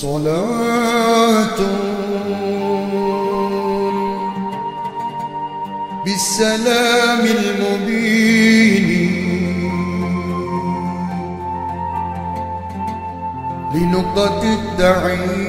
صلاة. بالسلام المبين. لنقطة التعيين.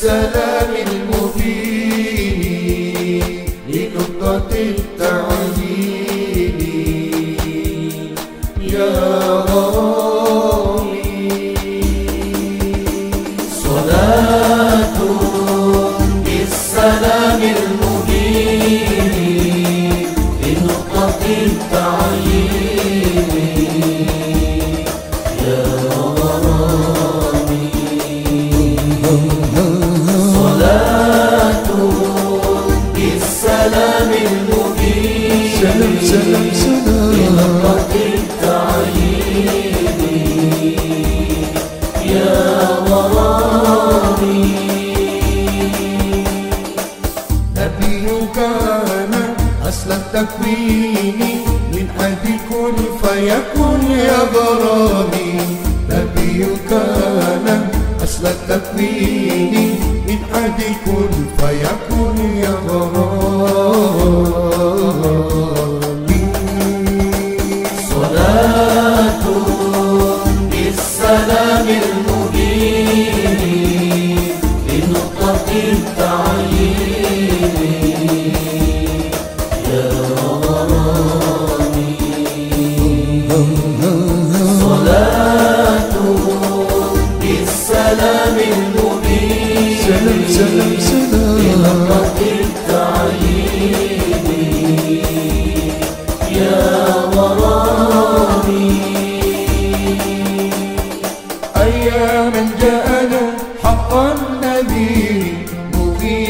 السلام المبين لنقطة سلام سلام إلى الرب تعييني يا وراني نبيك أنا أصل التكوين من أجل كن فيكن يا براني نبيك أنا أصل التكوين من أجل كن فيكن يا براني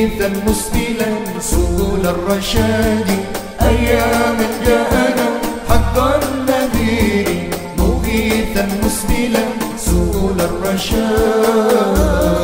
مغيثا مسبلا سبل الرشاد. أياما جاءنا حقا نبي مغيثا مسبلا سبل الرشاد.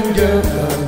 Together.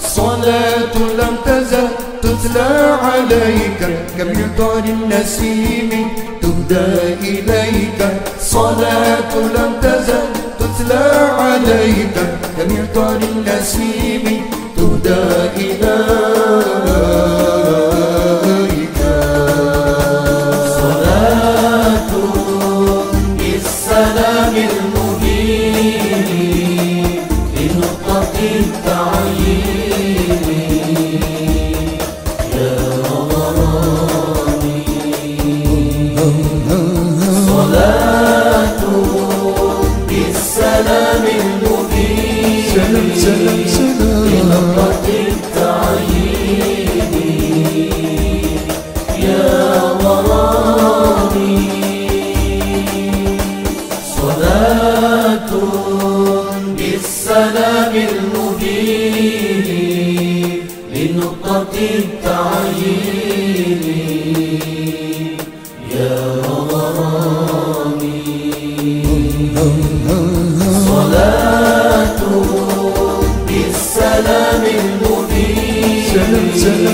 صلاة لم تزل تتلى عليك. كمطر النسيم تهدى إليك. صلاة لم تزل تتلى عليك. كمطر النسيم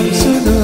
المبين سلام